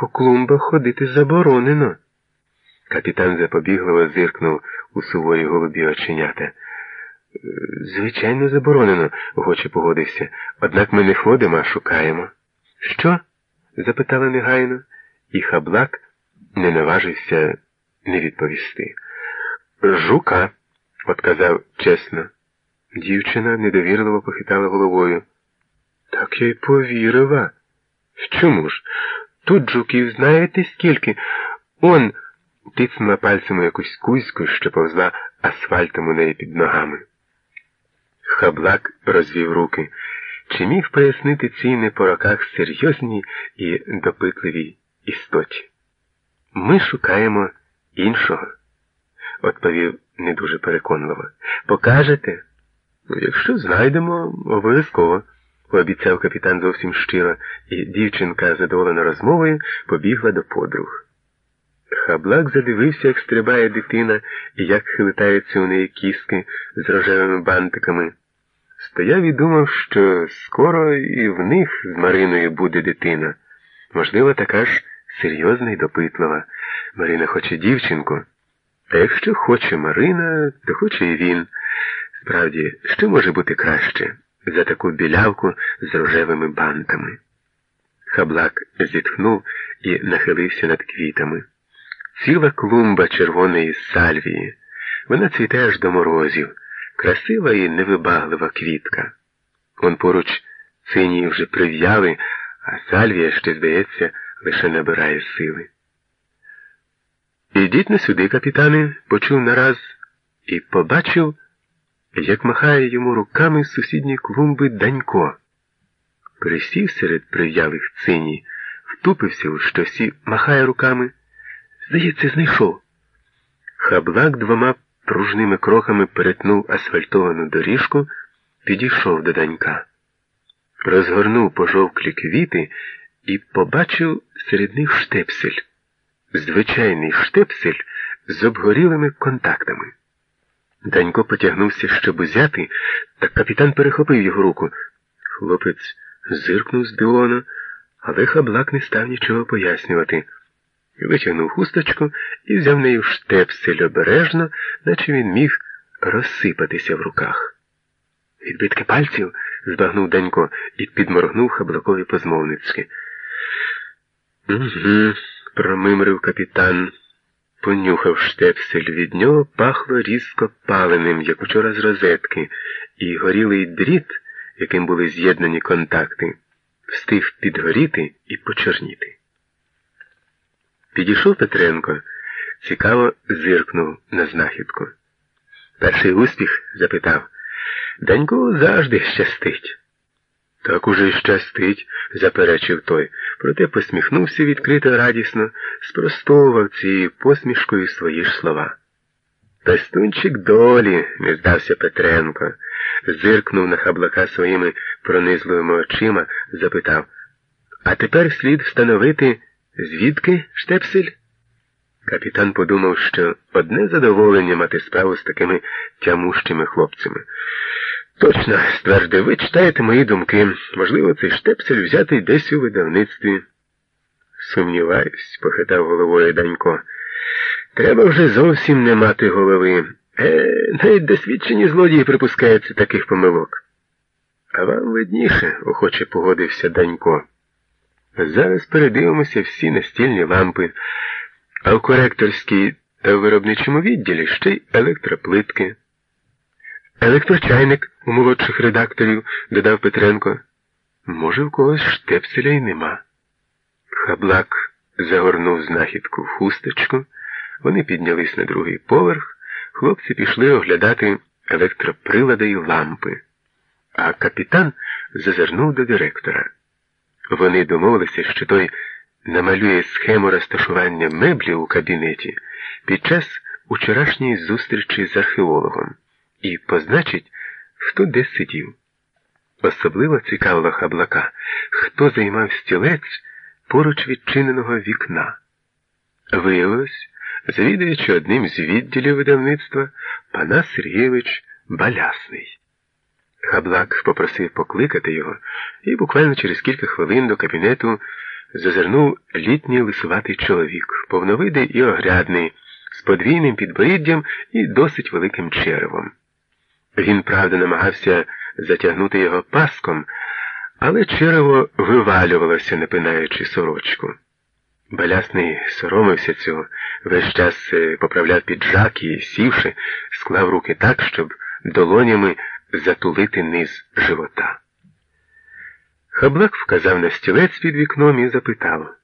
по клумбах ходити заборонено. Капітан запобігливо зиркнув у суворі голубі оченята. «Е, Звичайно, заборонено, охоче погодився. Однак ми не ходимо, а шукаємо. Що? запитала негайно, і хаблак не наважився не відповісти. Жука, отказав чесно. Дівчина недовірливо похитала головою. Так я й повірила. Чому ж? Тут жуків знаєте скільки? Он тицнула пальцем якусь кузьку, що повзла асфальтом у неї під ногами. Хаблак розвів руки. Чи міг пояснити цій не по роках серйозній і допитливій істоті? Ми шукаємо іншого, відповів не дуже переконливо. Покажете? «Ну, Якщо знайдемо, обов'язково, пообіцяв капітан зовсім щиро, і дівчинка, задоволена розмовою, побігла до подруг. Хаблак задивився, як стрибає дитина і як хилитаються у неї кіски з рожевими бантиками. Стояв і думав, що скоро і в них з Мариною буде дитина. Можливо, така ж серйозна і допитлива. Марина хоче дівчинку. А якщо хоче Марина, то хоче і він. Справді, що може бути краще за таку білявку з рожевими бантами? Хаблак зітхнув і нахилився над квітами. Ціла клумба червоної сальвії. Вона цвіте аж до морозів, красива і невибаглива квітка. Он поруч синії вже прив'яли, а сальвія ще, здається, лише набирає сили. Ідіть не сюди, капітане, почув нараз і побачив, як махає йому руками з сусідньої клумби Данько. Присів серед прив'ялих цині, втупився у щось і махає руками. Здається, знайшов. Хаблак двома пружними кроками перетнув асфальтовану доріжку, підійшов до Данька. Розгорнув пожовклі квіти і побачив серед них штепсель. Звичайний штепсель з обгорілими контактами. Данько потягнувся, щоб узяти, та капітан перехопив його руку. Хлопець зиркнув здивовано, але хаблак не став нічого пояснювати. Витягнув хусточку і взяв нею штепсель обережно, наче він міг розсипатися в руках. Відбитки пальців збагнув Данько і підморгнув хаблакові позмовницьки. Угу, промимрив капітан. Понюхав штепсель, від нього пахло різко паленим, як учора з розетки, і горілий дріт, яким були з'єднані контакти, встиг підгоріти і почорніти. Підійшов Петренко, цікаво зиркнув на знахідку. Перший успіх запитав Даньку завжди щастить. Так уже й щастить, заперечив той, проте посміхнувся відкрито радісно, спростовував цією посмішкою свої ж слова. Пестунчик долі, не здався Петренко, зиркнув на хаблака своїми пронизливими очима, запитав, а тепер слід встановити, звідки штепсель? Капітан подумав, що одне задоволення мати справу з такими тямущими хлопцями. Точно, ствердив, ви читаєте мої думки. Можливо, цей штепсель взятий десь у видавництві. Сумніваюсь, похитав головою Данько. Треба вже зовсім не мати голови. Е, навіть досвідчені злодії припускаються таких помилок. А вам видніше, охоче погодився Данько. Зараз передивимося всі настільні лампи, а в коректорській та в виробничому відділі ще й електроплитки. Електрочайник у молодших редакторів, додав Петренко. Може, в когось штепселя й нема. Хаблак загорнув знахідку в хусточку, вони піднялись на другий поверх, хлопці пішли оглядати електроприлади й лампи, а капітан зазирнув до директора. Вони домовилися, що той намалює схему розташування меблів у кабінеті під час учорашньої зустрічі з археологом і позначить, хто де сидів. Особливо цікавило хаблака, хто займав стілець поруч відчиненого вікна. Виявилось, завідуючи одним з відділів видавництва, Панас Сергійович Балясний. Хаблак попросив покликати його, і буквально через кілька хвилин до кабінету зазирнув літній лисуватий чоловік, повновидий і огрядний, з подвійним підборіддям і досить великим черевом. Він, правда, намагався затягнути його паском, але черево вивалювалося, не пинаючи сорочку. Балясний соромився цього, весь час е, поправляв піджак і, сівши, склав руки так, щоб долонями затулити низ живота. Хаблак вказав на стілець під вікном і запитав